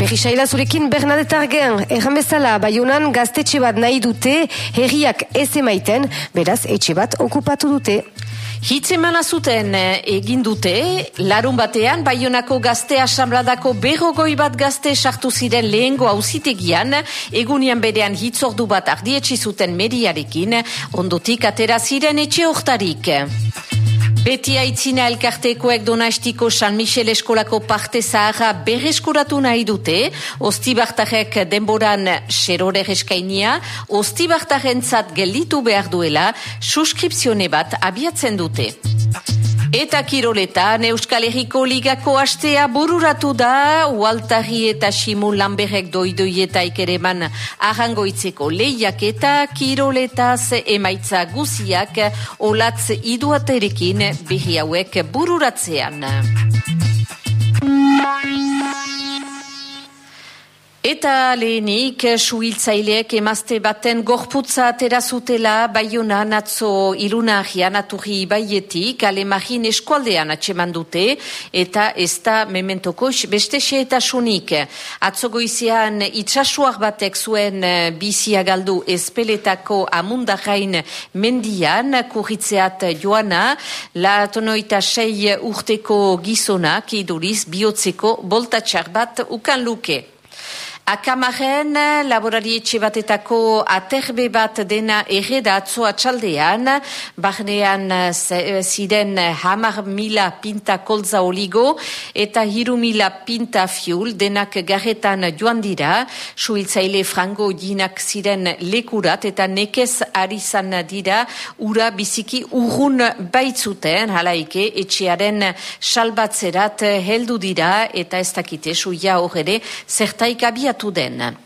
Berrisaila zurekin Bernadette Argen, erran bezala, baiunan gaztetxe bat nahi dute, herriak ez emaiten, beraz, etxe bat okupatu dute. Hitzemana zuten eh, egin dute, larun batean, baionako gazte asambladako berrogoi bat gazte sartu ziren lehengo hauzitegian, egunian berean hitzordu bat ardietsi zuten mediarekin, ondotik atera ziren etxe hortarik. Beti aitzina elkartekoek donastiko San Michel eskolako parte zaharra berreskuratu nahi dute, ostibartarek denboran xerore eskainia, ostibartaren zat gelditu behar duela, suskripzione bat abiatzen dute. Eta kiroletan Euskal Herriko Ligako astea bururatu da, Ualtari eta Simu Lamberek doidoietaik ere man ahangoitzeko lehiak eta kiroletaz emaitza guziak olatz iduaterekin behi hauek bururatzean. Eta lehenik, suhiltzaileek emazte baten gorputza aterazutela baiona natzo ilunahian aturri baietik, alemagin eskualdean atseman dute, eta ez da mementoko beste eta sunik. Atzogoizean itxasuak batek zuen eh, bizia galdu ezpeletako amundajain mendian, kurritzeat joana, la tonoita sei urteko gizonak iduriz bihotzeko boltatxar bat ukan luke. Akamaren laborari etxe batetako aterbe bat dena erreda atzo atxaldean, barnean ziren hamar mila pinta kolza oligo eta hiru mila pinta fiul denak garretan joan dira, suhiltzaile frango dinak ziren lekurat eta nekez ari zan dira ura biziki urrun baitzuten, halaike etxearen salbatzerat heldu dira eta ez dakite suia horre zertaik abiatu den.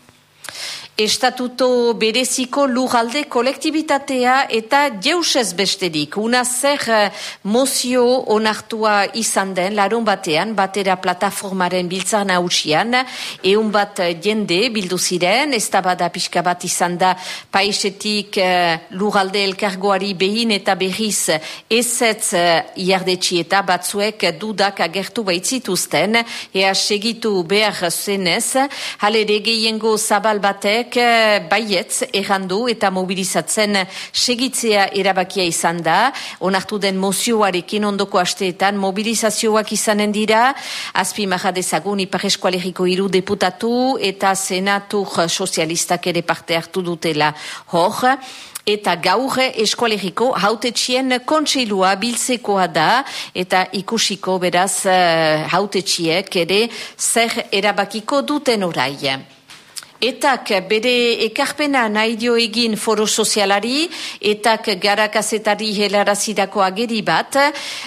Estatuto bereziko lugalde kolektibitatea eta jeusez besterik. Una zer eh, mozio onartua izan den, larun batean, batera plataformaren biltzar nausian, eun bat jende bildu ziren, ez da bada pixka bat izan da paisetik uh, lugalde elkargoari behin eta berriz ezetz iardetxi eta batzuek dudak agertu baitzituzten, ea segitu behar zenez, halere gehiengo zabal batek, Eh, baietz errandu eta mobilizatzen segitzea erabakia izan da. Onartu den mozioarekin ondoko asteetan mobilizazioak izanen dira. Azpi mahadezagun ipar eskualeriko iru deputatu eta senatur sozialistak ere parte hartu dutela hor. Eta gaur eskualeriko hautetxien kontseilua biltzekoa da eta ikusiko beraz uh, hautetxiek ere zer erabakiko duten orai. Etak bere ekarpena nahi dio egin foro sozialari, etak garakazetari helarazidako ageri bat,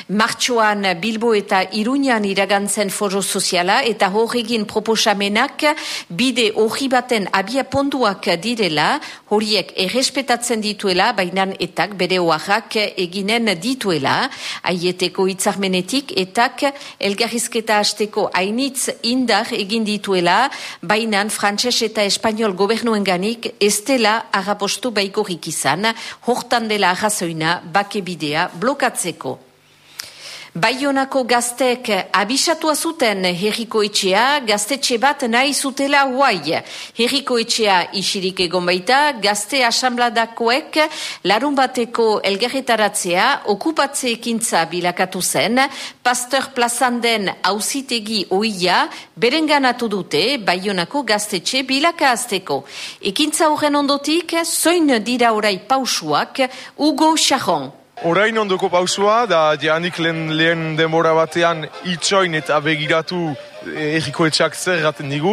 martxoan Bilbo eta Iruñan iragantzen foro soziala, eta hor egin proposamenak bide hori baten abia ponduak direla, horiek errespetatzen dituela, baina etak bere oaxak eginen dituela, aieteko itzarmenetik, etak elgarrizketa hasteko hainitz indar egin dituela, baina frantses eta espainol gobernuen ganik ez dela agapostu baikorik izan, hortan dela agazoina bake bidea blokatzeko. Baionako gaztek abisatua zuten herriko etxea, gaztetxe bat nahi zutela huai. Herriko etxea isirik egon baita, gazte asambladakoek larun bateko elgerretaratzea okupatze ekintza bilakatu zen, pastor plazan den oia berenganatu dute Baionako gaztetxe bilaka azteko. Ekintza horren ondotik, zoin dira orai pausuak, Ugo Charon. Orain ondoko pausua, da janik lehen, lehen denbora batean itxoin eta begiratu eh, erriko etxak zer gaten digu,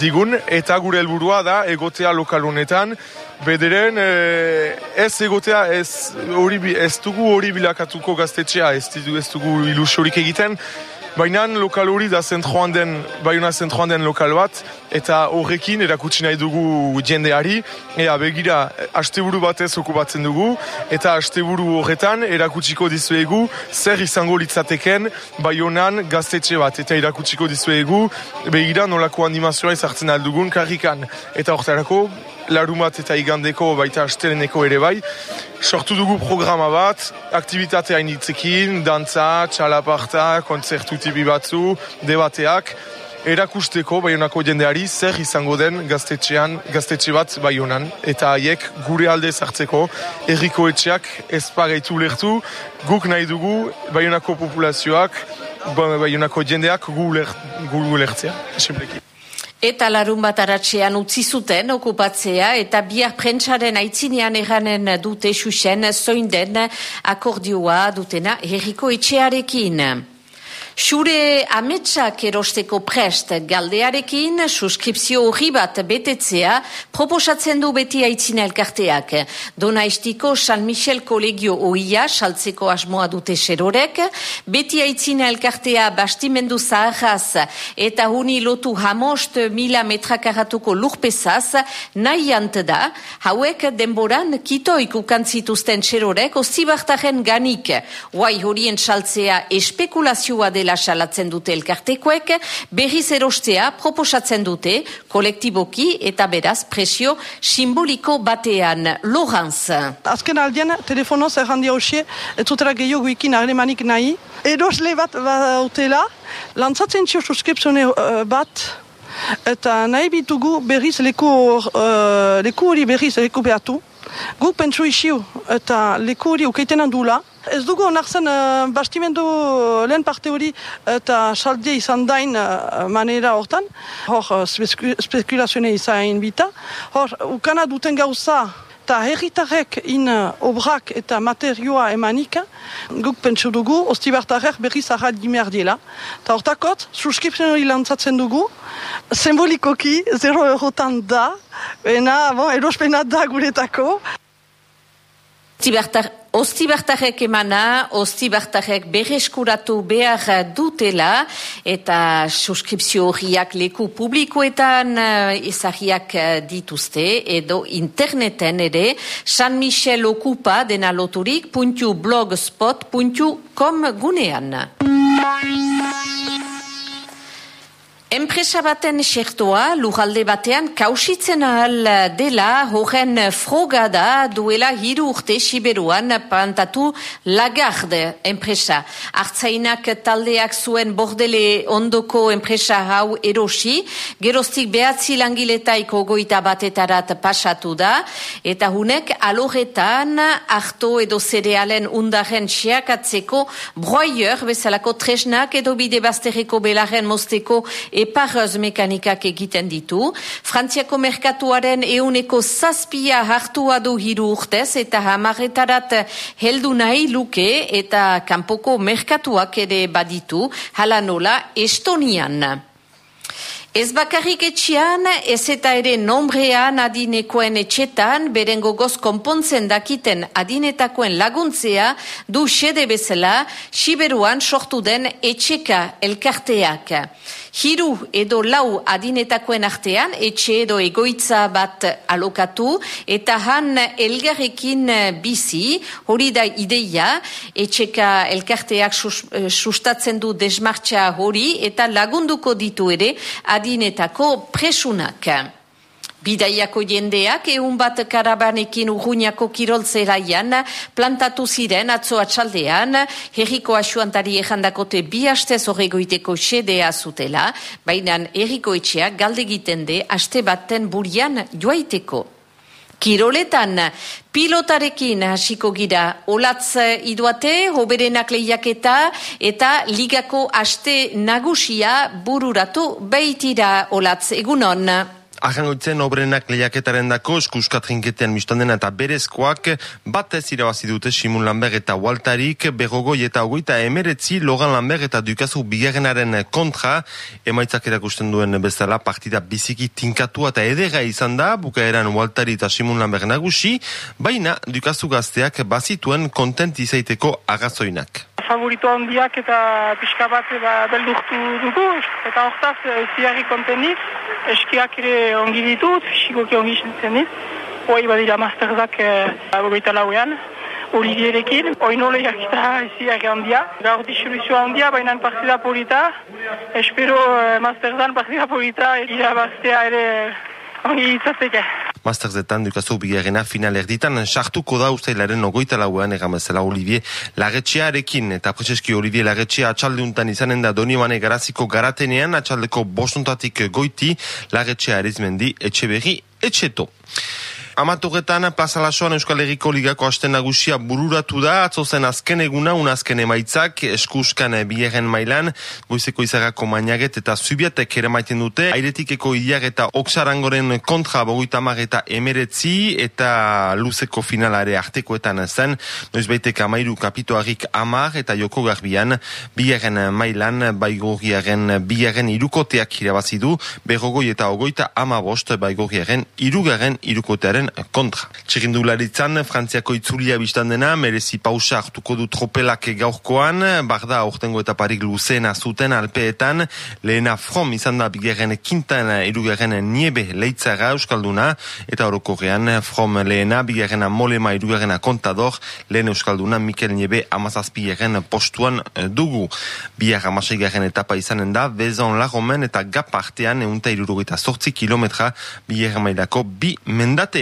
digun, eta gure helburua da egotea lokalunetan, bederen eh, ez egotea ez, hori, ez dugu hori bilakatuko gaztetxea, ez, ez dugu ilusiorik egiten, Baina lokal hori da zentroan den, baiuna zentroan den lokal bat, eta horrekin erakutsi nahi dugu jendeari, ea begira, asteburu batez okupatzen dugu, eta asteburu horretan erakutsiko dizuegu zer izango litzateken baionan gaztetxe bat, eta erakutsiko dizuegu begira nolako animazioa izartzen aldugun karrikan. Eta horretarako, larumat eta igandeko baita asteleneko ere bai, sortu dugu programa bat, aktivitatea hainitzekin, dantza, txalaparta, kontzertu tipi batzu, debateak, erakusteko baionako jendeari zer izango den gaztetxean, gaztetxe bat baionan. Eta haiek gure alde zartzeko erriko etxeak ez pagaitu lertu, guk nahi dugu baionako populazioak, baionako jendeak gu, ler, gu lertzea, esimpleki. Eta larun bat aratzean utzi zuten okupatzea eta biak prentsaren aitzinean eranen dute xuxen zoin den akordioa dutena herriko etxearekin. Xure ametsak erosteko prest galdearekin, suskripzio hori bat betetzea, proposatzen du beti aitzina elkarteak. Dona estiko San Michel kolegio oia, saltzeko asmoa dute serorek, beti aitzina elkartea bastimendu zaharraz eta huni lotu hamost mila metrakaratuko lurpezaz, nahi da, hauek denboran kitoik ukantzituzten serorek, ostibartaren ganik, guai horien saltzea espekulazioa dela dela salatzen dute elkartekoek, berriz erostea proposatzen dute kolektiboki eta beraz presio simboliko batean. Lorenz. Azken aldean, telefonoz errandia hoxe, etzutera gehiago ikin arlemanik nahi. Erosle bat bautela, lantzatzen txio suskripzione uh, bat, eta nahi bitugu berriz leku, uh, leku hori berriz leku behatu. Guk pentsu isiu eta leku hori ukeiten handula, Ez dugu onartzen uh, bastimendu lehen parte hori eta saldia izan dain uh, manera hortan. Hor, uh, spekulazione izan bita. Hor, ukana duten gauza eta herritarrek in uh, obrak eta materioa emanik, guk pentsu dugu, ostibartarrek berriz ahal dimer diela. Ta hortakot, suskriptzen hori lantzatzen dugu, simbolikoki, zero eurotan da, ena, bon, erospena da guretako. Ostibartarek emana, ostibartarek berreskuratu behar dutela eta suskripzio horiak leku publikoetan eh, ezagiak eh, dituzte edo interneten ere San Michel okupa dena loturik puntu blogspot puntu com gunean. Enpresa baten esertoa lujalde batean kausitzen ahal dela. Horren froga da duela hiru urte siberuan pantatu lagarde enpresa. Artzainak taldeak zuen bordele ondoko enpresa hau erosi, gerostik behatzi langiletaiko goita batetarat pasatu da, eta hunek aloretan harto edo zerealen undaren xeakatzeko broier bezalako tresnak edo bide bazterreko belaren mosteko eparroz mekanikak egiten ditu. Frantziako merkatuaren euneko zazpia hartua du hiru urtez eta hamarretarat heldu nahi luke eta kanpoko merkatuak ere baditu hala nola Estonian. Ez bakarrik etxian, ez eta ere nombrean adinekoen etxetan, beren gogoz konpontzen dakiten adinetakoen laguntzea, du xede bezala, siberuan sortu den etxeka elkarteak. Hiru edo lau adinetakoen artean, etxe edo egoitza bat alokatu, eta han elgarrekin bizi, hori da ideia, etxeka elkarteak sustatzen du desmartxa hori, eta lagunduko ditu ere, adinetako presunak. Bidaiako jendeak egun bat karabanekin urruñako kiroltzeraian plantatu ziren atzo atxaldean, herriko asuantari ejandakote bi hastez horregoiteko xedea zutela, baina herriko etxeak galde egiten de aste batten burian joaiteko. Kiroletan, pilotarekin hasiko gira, olatz iduate, hoberenak lehiaketa eta ligako aste nagusia bururatu behitira olatz. Egunon. Ajangoitzen obrenak lehiaketaren dako eskuskat jinketean mistandena eta berezkoak batez irabazi dute Simun Lanberg eta Waltarik begogoi eta ogoita emeretzi Logan Lanberg eta dukazu bigarrenaren kontra. Emaitzak erakusten duen bezala partida biziki tinkatu eta edera izan da bukaeran Waltari eta Simun Lanberg nagusi baina dukazu gazteak bazituen kontent izaiteko agazoinak favorito handiak eta pixka bat ba, beldurtu dugu, eta hortaz ziarri kontenit, eskiak ere ongi ditut, fisikoki ongi zintzen dit, hoi badira masterzak abogeita lauean, Olivierekin, oino lehiak eta ziarri handia, gaur disoluzioa handia, baina partida polita, espero masterzan partida polita, irabaztea ere ongi itzateke. Masterzetan dukazu bigarrena final erditan sartuko da ustailaren ogoita lauean egamezela Olivier Lagetxearekin eta prezeski Olivier Lagetxea atxaldeuntan izanen da Donibane garaziko garatenean atxaldeko bostuntatik goiti Lagetxea erizmendi etxe berri etxeto. Amatogetan Plaza Lasoan Euskal Herriko Ligako asten nagusia bururatu da, atzo zen azken eguna, un azken emaitzak, eskuskan biherren mailan, goizeko izagako mainaget eta zubiatek ere maiten dute, airetikeko idiak eta oksarangoren kontra boguita eta emeretzi eta luzeko finalare artekoetan zen, noiz baitek amairu kapitoarik amar eta joko garbian, biherren mailan, baigorriaren biherren irukoteak irabazidu, berrogoi eta ogoita amabost baigorriaren irugaren irukotearen kontra. Txirindularitzan, Frantziako itzulia biztan dena, merezi pausa hartuko du tropelak gaurkoan, barda ortengo eta parik luzena zuten alpeetan, lehena from izan da bigarren kintan irugarren niebe leitzara euskalduna, eta orokorrean from lehena bigarren molema irugarren kontador, lehen euskalduna Mikel Niebe amazazpiaren postuan dugu. Biar amaseigarren etapa izanen da, bezon lagomen eta gap artean eunta irurugaita sortzi kilometra bigarren mailako bi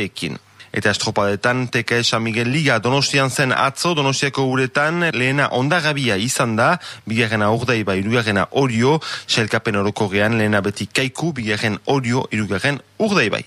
mendateek. Eta estropadetan TK San Miguel Liga donostian zen atzo, donostiako uretan lehena ondagabia izan da, bigarrena urdei ba irugarrena orio, selkapen orokorrean lehena beti kaiku, bigarren orio, irugarren urdei bai.